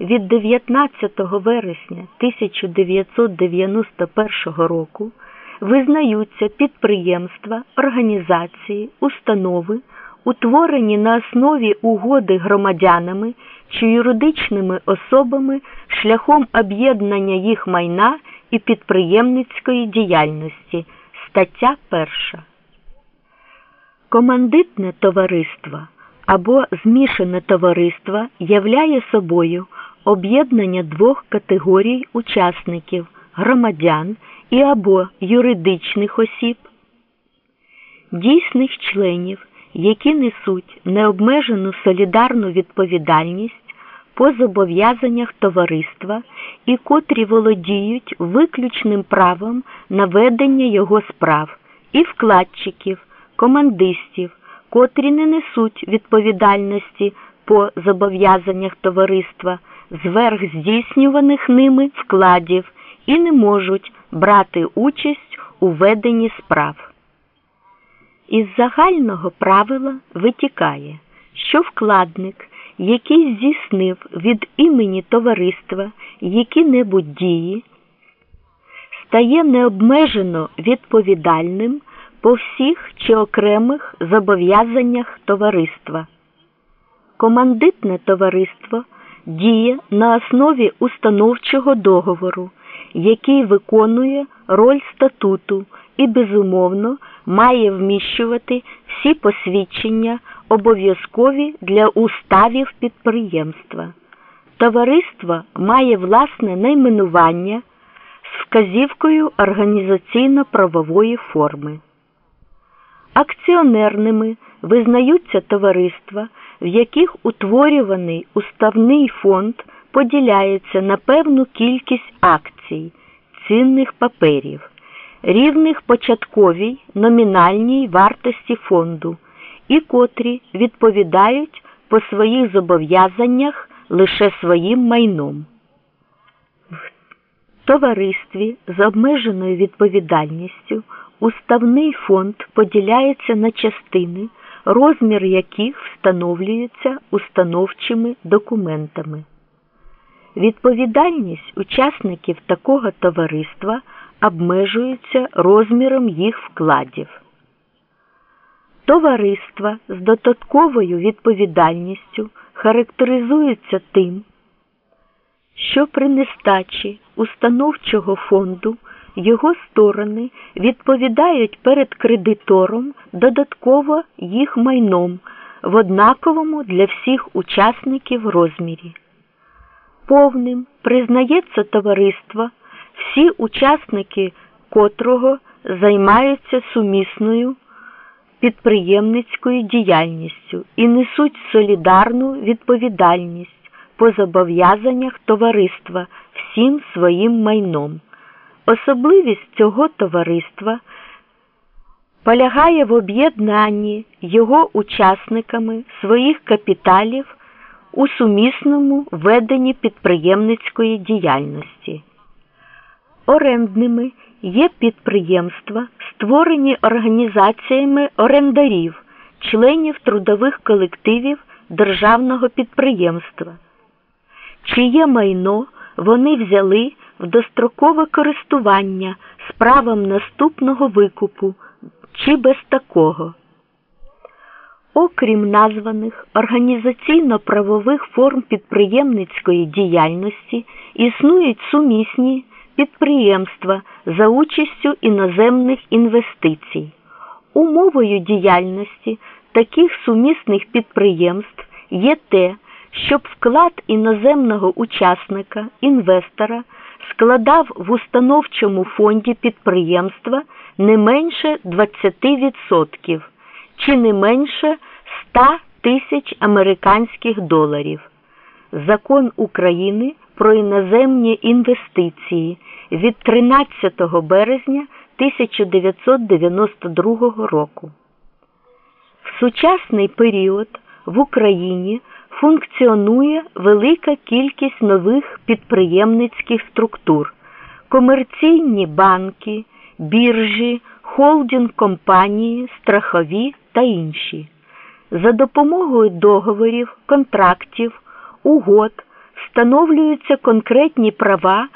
від 19 вересня 1991 року визнаються підприємства, організації, установи, утворені на основі угоди громадянами чи юридичними особами шляхом об'єднання їх майна і підприємницької діяльності. Стаття 1. Командитне товариство або змішане товариство являє собою об'єднання двох категорій учасників громадян і або юридичних осіб, дійсних членів, які несуть необмежену солідарну відповідальність по зобов'язаннях товариства і котрі володіють виключним правом на ведення його справ, і вкладчиків, командистів, котрі не несуть відповідальності по зобов'язаннях товариства зверх здійснюваних ними вкладів і не можуть брати участь у веденні справ. Із загального правила витікає, що вкладник, який здійснив від імені товариства які-небудь дії, стає необмежено відповідальним по всіх чи окремих зобов'язаннях товариства. Командитне товариство діє на основі установчого договору, який виконує роль статуту і, безумовно, має вміщувати всі посвідчення, обов'язкові для уставів підприємства. Товариство має власне найменування з вказівкою організаційно-правової форми. Акціонерними визнаються товариства, в яких утворюваний уставний фонд поділяється на певну кількість акцій, цінних паперів, рівних початковій номінальній вартості фонду і котрі відповідають по своїх зобов'язаннях лише своїм майном. В товаристві з обмеженою відповідальністю уставний фонд поділяється на частини, розмір яких встановлюється установчими документами. Відповідальність учасників такого товариства обмежується розміром їх вкладів. Товариства з додатковою відповідальністю характеризуються тим, що при нестачі установчого фонду його сторони відповідають перед кредитором додатково їх майном в однаковому для всіх учасників розмірі. Повним признається товариство, всі учасники котрого займаються сумісною підприємницькою діяльністю і несуть солідарну відповідальність по зобов'язаннях товариства всім своїм майном. Особливість цього товариства полягає в об'єднанні його учасниками своїх капіталів у сумісному веденні підприємницької діяльності. Орендними є підприємства, створені організаціями орендарів, членів трудових колективів державного підприємства, чиє майно вони взяли в дострокове користування з правом наступного викупу чи без такого. Окрім названих організаційно-правових форм підприємницької діяльності, існують сумісні підприємства за участю іноземних інвестицій. Умовою діяльності таких сумісних підприємств є те, щоб вклад іноземного учасника, інвестора складав в установчому фонді підприємства не менше 20% чи не менше 100 тисяч американських доларів. Закон України про іноземні інвестиції від 13 березня 1992 року. В сучасний період в Україні функціонує велика кількість нових підприємницьких структур, комерційні банки, біржі, холдинг компанії, страхові та інші. За допомогою договорів, контрактів, угод встановлюються конкретні права